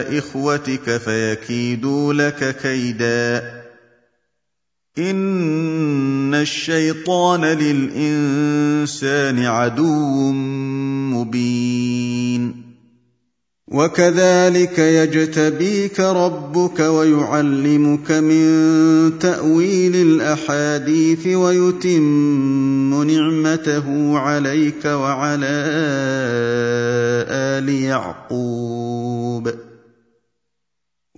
إخوتك فيكيدوا لك كيدا. إن الشيطان للإنسان عدو مبين. وكذلك يجتبيك ربك ويعلمك من تأويل الأحاديث ويتم نعمته عليك وعلى آل يعقوب.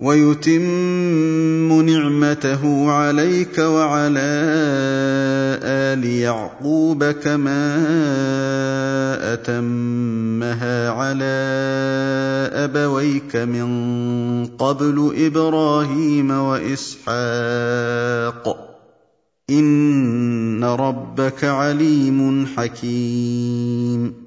ويتم نعمته عليك وعلى آل يعقوب كما أتمها على أبويك من قبل إبراهيم وإسحاق. إن ربك عليم حكيم.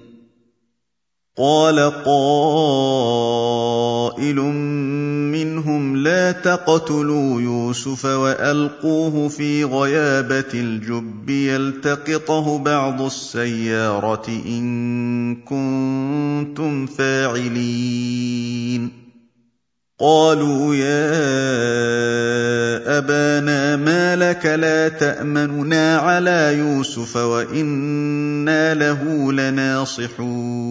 قال قائل منهم لا تقتلوا يوسف وألقوه في غيابة الجب يلتقطه بعض السيارة إن كنتم فاعلين. قالوا يا أبانا ما لك لا تأمننا على يوسف وإنا له لناصحون.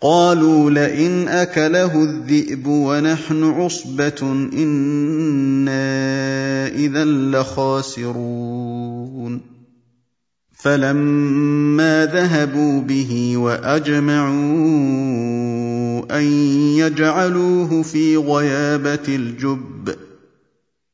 قالوا لئن أكله الذئب ونحن عصبة إنا إذا لخاسرون. فلما ذهبوا به وأجمعوا أن يجعلوه في غيابة الجب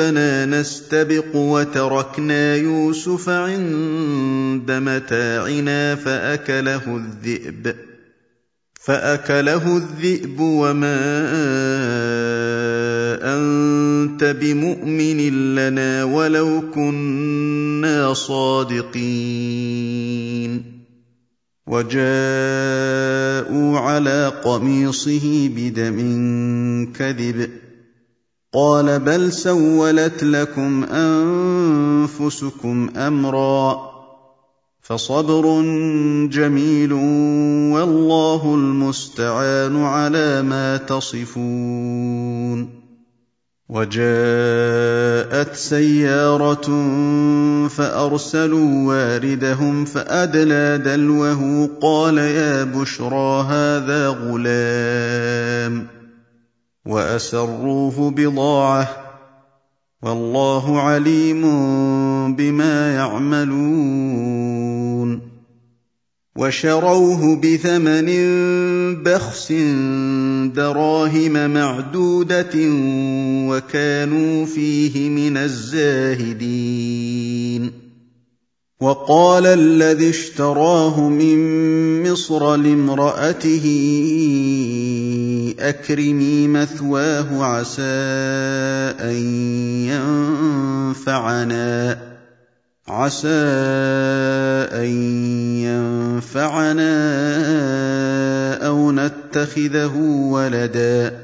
يستبق وتركنا يوسف عند متاعنا فأكله الذئب. فأكله الذئب وما أنت بمؤمن لنا ولو كنا صادقين. وجاءوا على قميصه بدم كذب. قال بل سولت لكم أنفسكم أمرا فصبر جميل والله المستعان على ما تصفون وجاءت سيارة فأرسلوا واردهم فأدلى دلوه قال يا بشرى هذا غلام وأسروه بضاعة والله عليم بما يعملون وشروه بثمن بخس دراهم معدودة وكانوا فيه من الزاهدين وقال الذي اشتراه من مصر لامرأته أكرمي مثواه عسى أن ينفعنا عسى أن ينفعنا أو نتخذه ولدا.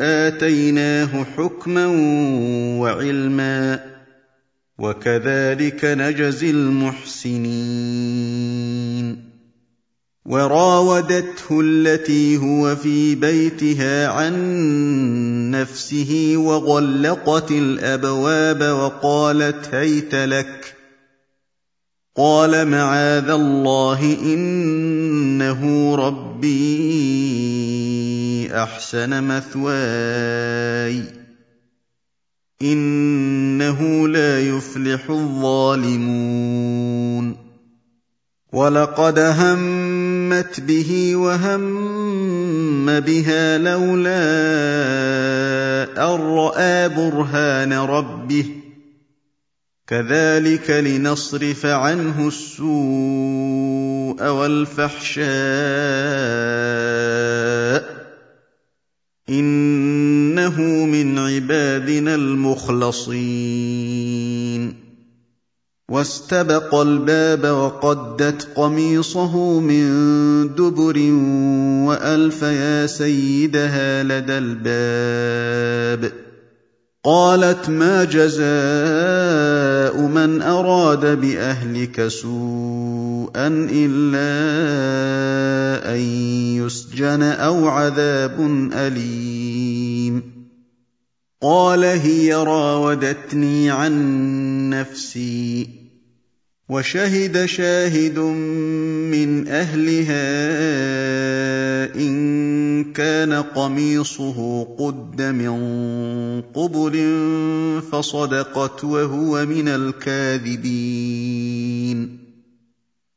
اتيناه حكما وعلما وكذلك نجزي المحسنين وراودته التي هو في بيتها عن نفسه وغلقت الابواب وقالت هيت لك قال معاذ الله إنه ربي أحسن مثواي. إنه لا يفلح الظالمون. ولقد همت به وهم بها لولا أن رأى برهان ربه. كذلك لنصرف عنه السوء والفحشاء إنه من عبادنا المخلصين. واستبق الباب وقدت قميصه من دبر وألف يا سيدها لدى الباب. قالت ما جزاء من أراد بأهلك سوءا إلا أن يسجن أو عذاب أليم. قال هي راودتني عن نفسي. وشهد شاهد من اهلها ان كان قميصه قد من قبل فصدقت وهو من الكاذبين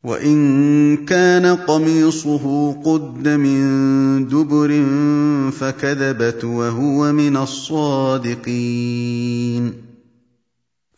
وان كان قميصه قد من دبر فكذبت وهو من الصادقين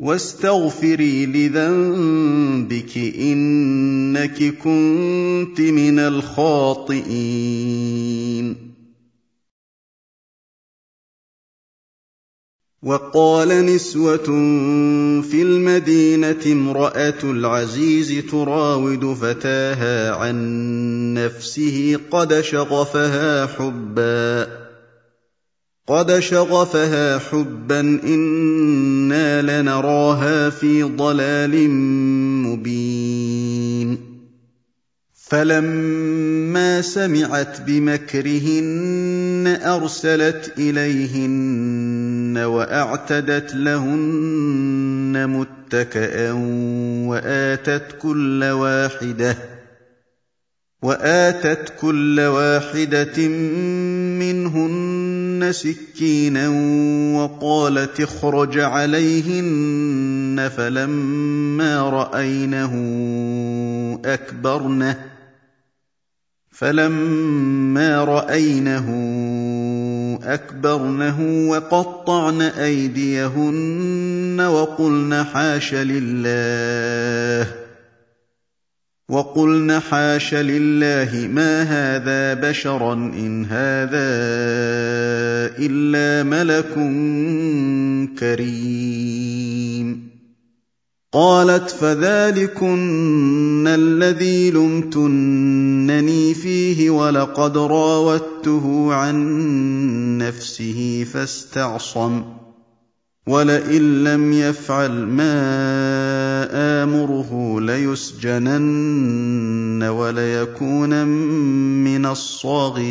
واستغفري لذنبك إنك كنت من الخاطئين. وقال نسوة في المدينة امرأة العزيز تراود فتاها عن نفسه قد شغفها حبا. قد شغفها حبا أنا لنراها في ضلال مبين فلما سمعت بمكرهن ارسلت اليهن واعتدت لهن متكئا واتت كل واحدة واتت كل واحدة منهن سكينا وقالت اخرج عليهن فلما رأينه أكبرنه فلما رأينه أكبرنه وقطعن أيديهن وقلن حاش لله وقلن حاش لله ما هذا بشرا ان هذا الا ملك كريم قالت فذلكن الذي لمتنني فيه ولقد راودته عن نفسه فاستعصم ولئن لم يفعل ما امره ليسجنن وليكون من الصاغرين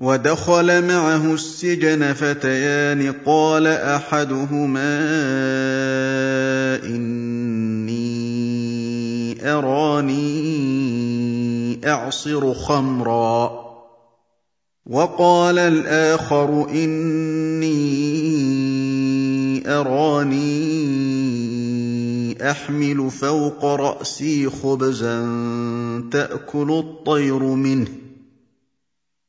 ودخل معه السجن فتيان قال أحدهما إني أراني أعصر خمرا وقال الآخر إني أراني أحمل فوق رأسي خبزا تأكل الطير منه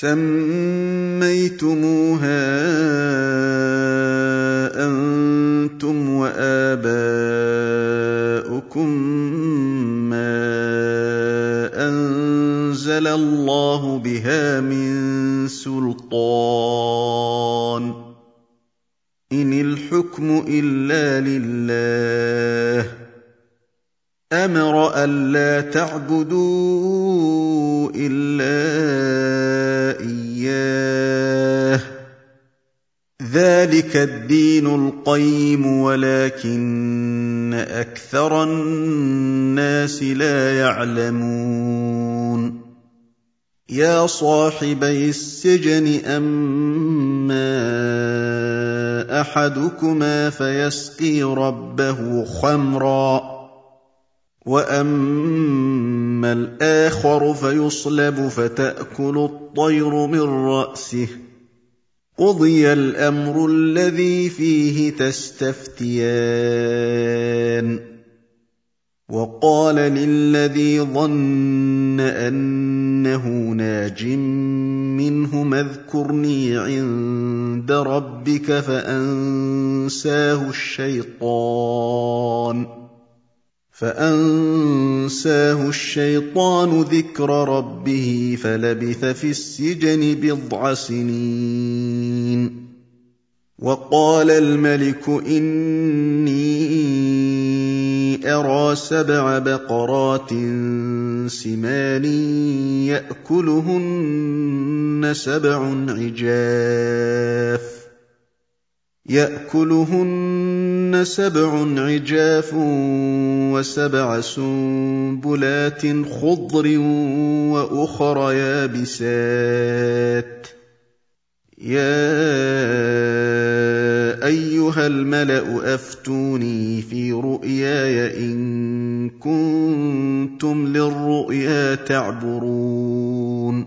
سميتموها أنتم وآباؤكم لكم ما أنزل الله بها من سلطان. إن الحكم إلا لله. أمر الا تعبدوا إلا ذلك الدين القيم ولكن أكثر الناس لا يعلمون. يا صاحبي السجن أما أحدكما فيسقي ربه خمرا وأما الآخر فيصلب فتأكل الطير من رأسه. قضي الأمر الذي فيه تستفتيان. وقال للذي ظن أنه ناج منهما اذكرني عند ربك فأنساه الشيطان. فأنساه الشيطان ذكر ربه فلبث في السجن بضع سنين. وقال الملك إني أرى سبع بقرات سمان يأكلهن سبع عجاف. يأكلهن سبع عجاف وسبع سنبلات خضر وأخر يابسات. يا أيها الملأ أفتوني في رؤياي إن كنتم للرؤيا تعبرون.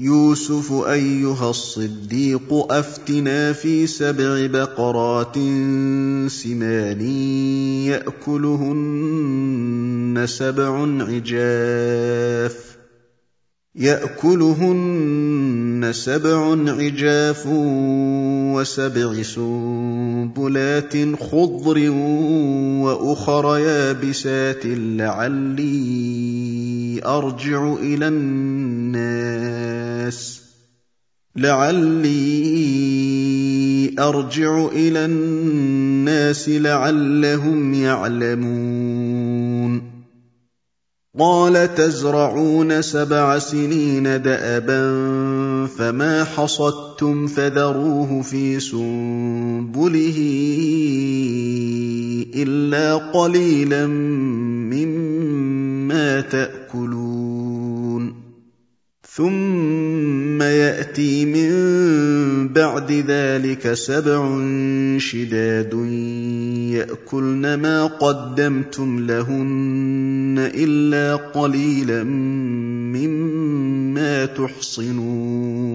يوسف أيها الصديق أفتنا في سبع بقرات سمان يأكلهن سبع عجاف. يأكلهن سبع عجاف وسبع سنبلات خضر وأخر يابسات لعلي أرجع إلى الناس لعلي أرجع إلى الناس لعلهم يعلمون قال تزرعون سبع سنين دأبا فما حصدتم فذروه في سنبله إلا قليلا مما تأكلون ثم ياتي من بعد ذلك سبع شداد ياكلن ما قدمتم لهن الا قليلا مما تحصنون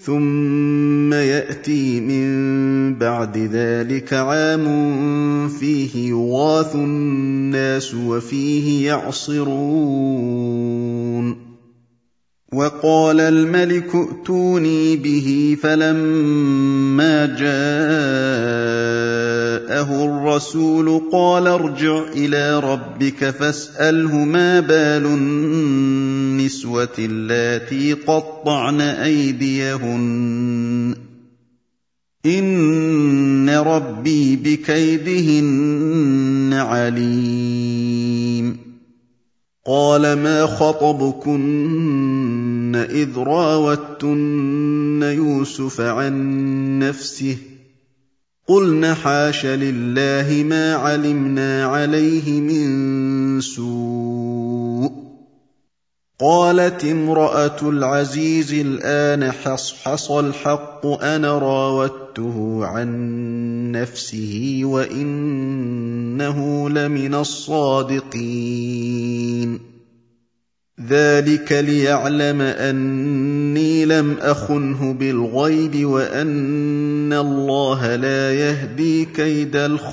ثم ياتي من بعد ذلك عام فيه يغاث الناس وفيه يعصرون وقال الملك ائتوني به فلما جاءه الرسول قال ارجع إلى ربك فاسأله ما بال النسوة اللاتي قطعن أيديهن. إن ربي بكيدهن عليم. قال ما خطبكن إذ راوتن يوسف عن نفسه قلن حاش لله ما علمنا عليه من سوء قالت امرأة العزيز الآن حصحص الحق أنا راودته عن نفسه وانه لمن الصادقين ذلك ليعلم اني لم اخنه بالغيب وان الله لا يهدي كيد الخائنين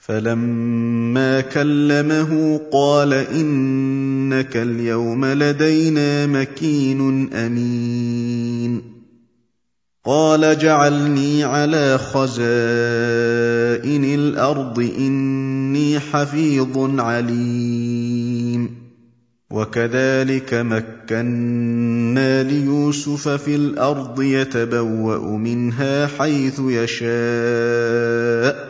فلما كلمه قال إنك اليوم لدينا مكين أمين. قال جعلني على خزائن الأرض إني حفيظ عليم. وكذلك مكنا ليوسف في الأرض يتبوأ منها حيث يشاء.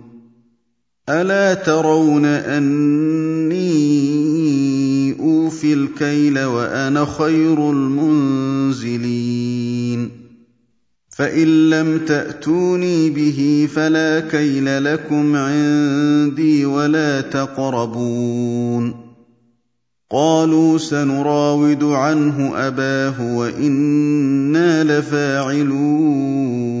ألا ترون أني أوفي الكيل وأنا خير المنزلين فإن لم تأتوني به فلا كيل لكم عندي ولا تقربون قالوا سنراود عنه أباه وإنا لفاعلون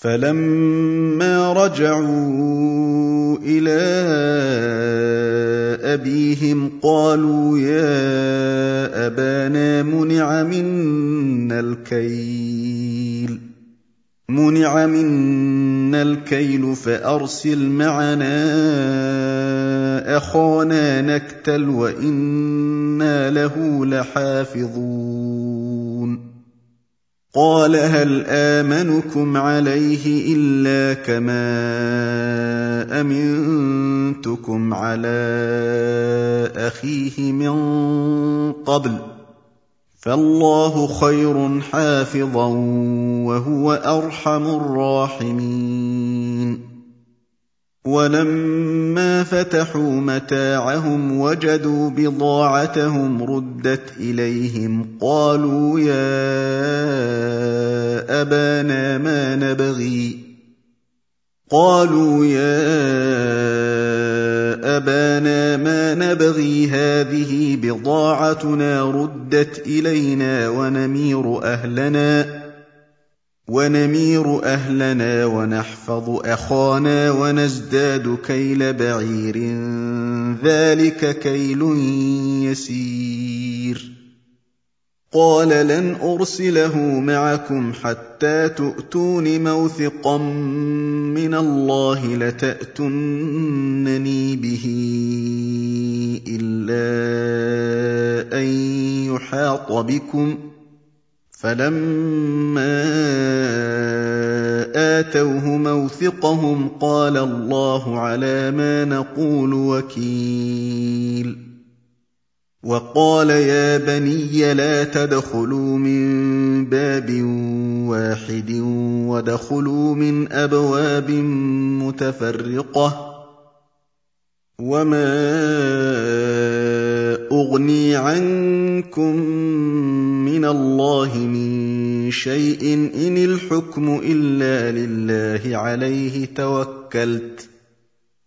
فلما رجعوا إلى أبيهم قالوا يا أبانا منع منا الكيل منع منا الكيل فأرسل معنا أخانا نكتل وإنا له لحافظون. قال هل آمنكم عليه إلا كما أمنتكم على أخيه من قبل فالله خير حافظا وهو أرحم الراحمين ولما فتحوا متاعهم وجدوا بضاعتهم ردت إليهم قالوا يا أبانا ما نبغي؟ قالوا يا أبانا ما نبغي؟ هذه بضاعتنا ردت إلينا ونمير أهلنا. ونمير أهلنا ونحفظ أخانا ونزداد كيل بعير. ذلك كيل يسير. قال لن أرسله معكم حتى تؤتون موثقا من الله لتاتونني به إلا أن يحاط بكم فلما اتوه موثقهم قال الله على ما نقول وكيل وقال يا بني لا تدخلوا من باب واحد وادخلوا من ابواب متفرقه وما اغني عنكم من الله من شيء ان الحكم الا لله عليه توكلت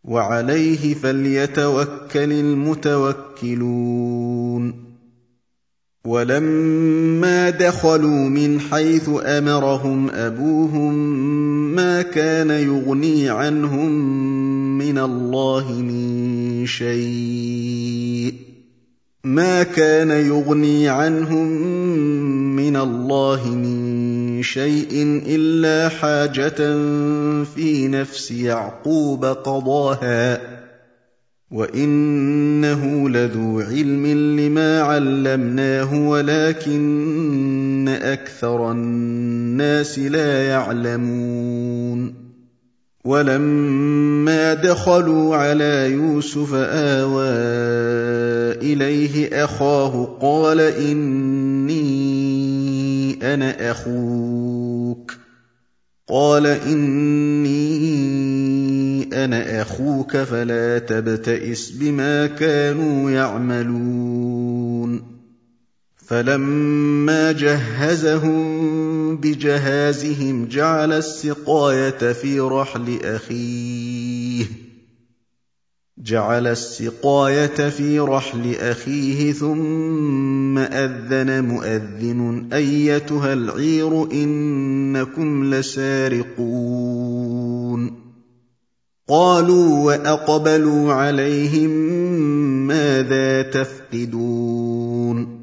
وعليه فليتوكل المتوكلون ولما دخلوا من حيث امرهم ابوهم ما كان يغني عنهم من الله من شيء ما كان يغني عنهم من الله من شيء إلا حاجة في نفس يعقوب قضاها. وإنه لذو علم لما علمناه ولكن أكثر الناس لا يعلمون. ولما دخلوا على يوسف آوى إليه أخاه قال إني أنا أخوك. قال إني أنا أخوك فلا تبتئس بما كانوا يعملون. فلما جهزهم بجهازهم جعل السقاية في رحل أخيه. جعل السقاية في رحل أخيه ثم أذن مؤذن أيتها العير إنكم لسارقون. قالوا وأقبلوا عليهم ماذا تفقدون؟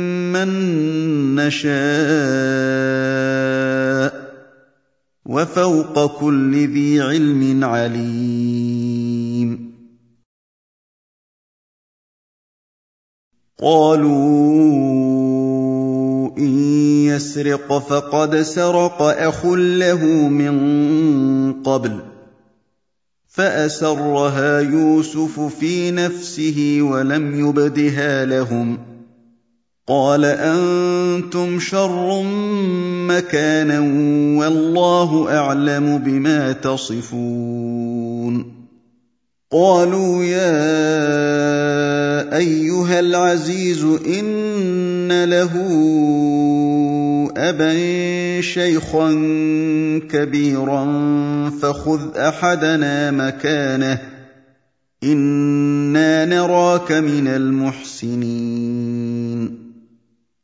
نشاء وفوق كل ذي علم عليم. قالوا إن يسرق فقد سرق أخ له من قبل فأسرها يوسف في نفسه ولم يبدها لهم قال أنتم شر مكانا والله أعلم بما تصفون. قالوا يا أيها العزيز إن له أبا شيخا كبيرا فخذ أحدنا مكانه إنا نراك من المحسنين.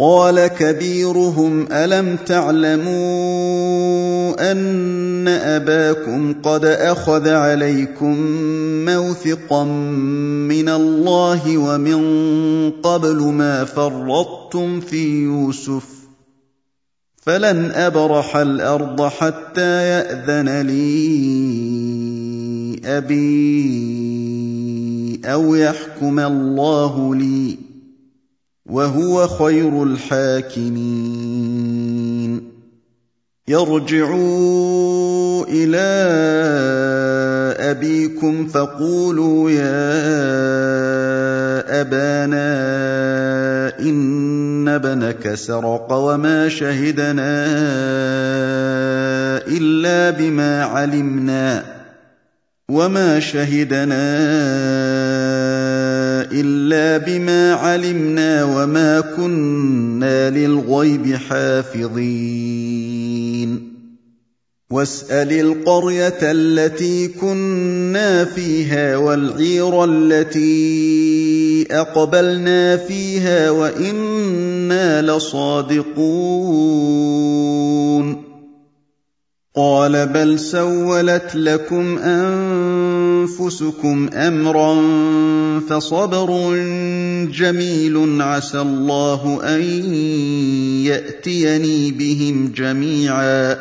قال كبيرهم ألم تعلموا أن أباكم قد أخذ عليكم موثقا من الله ومن قبل ما فرطتم في يوسف؟ فلن أبرح الأرض حتى يأذن لي أبي أو يحكم الله لي. وهو خير الحاكمين. يرجعوا إلى أبيكم فقولوا يا أبانا إن ابنك سرق وما شهدنا إلا بما علمنا وما شهدنا إلا بما علمنا وما كنا للغيب حافظين. واسأل القرية التي كنا فيها والعير التي أقبلنا فيها وإنا لصادقون. قال بل سولت لكم أنفسكم أمرا فصبر جميل عسى الله أن يأتيني بهم جميعا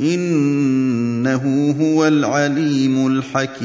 إنه هو العليم الحكيم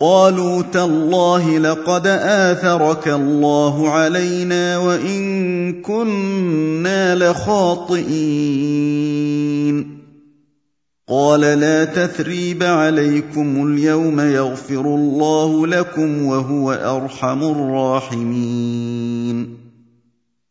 قالوا تالله لقد آثرك الله علينا وإن كنا لخاطئين. قال لا تثريب عليكم اليوم يغفر الله لكم وهو أرحم الراحمين.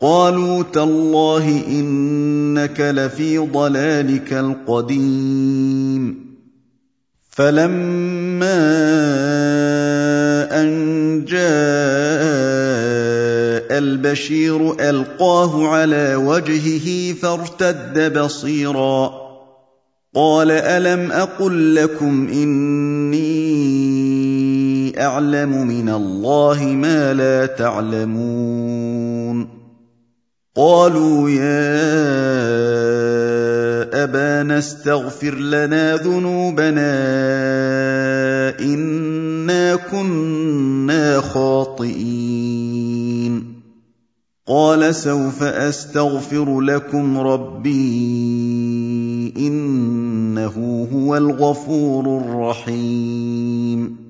قالوا تالله إنك لفي ضلالك القديم. فلما أن جاء البشير ألقاه على وجهه فارتد بصيرا. قال ألم أقل لكم إني أعلم من الله ما لا تعلمون. قالوا يا أبانا استغفر لنا ذنوبنا إِنَّا كُنَّا خَاطِئِينَ. قَالَ سَوْفَ أَسْتَغْفِرُ لَكُمْ رَبِّي إِنَّهُ هُوَ الْغَفُورُ الرَّحِيمُ.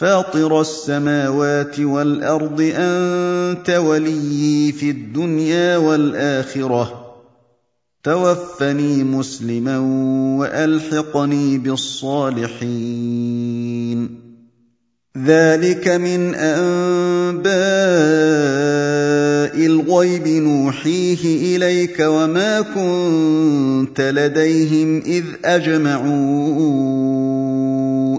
فَاطِرَ السَّمَاوَاتِ وَالْأَرْضِ أَنتَ وَلِيِّي فِي الدُّنْيَا وَالْآخِرَةِ ۖ. تَوَفَّنِي مُسْلِمًا وَأَلْحِقْنِي بِالصَّالِحِينَ. ذَٰلِكَ مِنْ أَنبَاءِ الْغَيْبِ نُوحِيهِ إِلَيْكَ ۖ وَمَا كُنتَ لَدَيْهِمْ إِذْ أَجْمَعُوا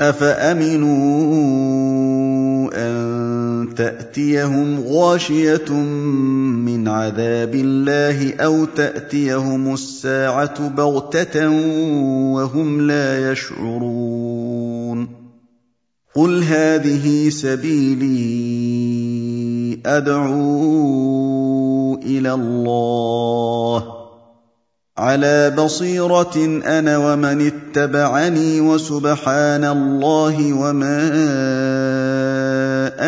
أَفَأَمِنُوا أَن تَأْتِيَهُمْ غَاشِيَةٌ مِّنْ عَذَابِ اللَّهِ أَوْ تَأْتِيَهُمُ السَّاعَةُ بَغْتَةً وَهُمْ لَا يَشْعُرُونَ قُلْ هَٰذِهِ سَبِيلِي أَدْعُو إِلَى اللَّهِ ۚ عَلَىٰ بَصِيرَةٍ أَنَا وَمَنِ اتَّبَعَنِي ۖ وَسُبْحَانَ اللَّهِ وَمَا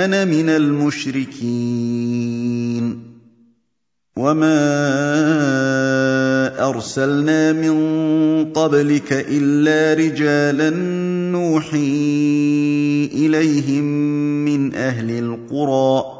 أَنَا مِنَ الْمُشْرِكِينَ وَمَا أَرْسَلْنَا مِن قَبْلِكَ إِلَّا رِجَالًا نُّوحِي إِلَيْهِم مِّنْ أَهْلِ الْقُرَىٰ ۗ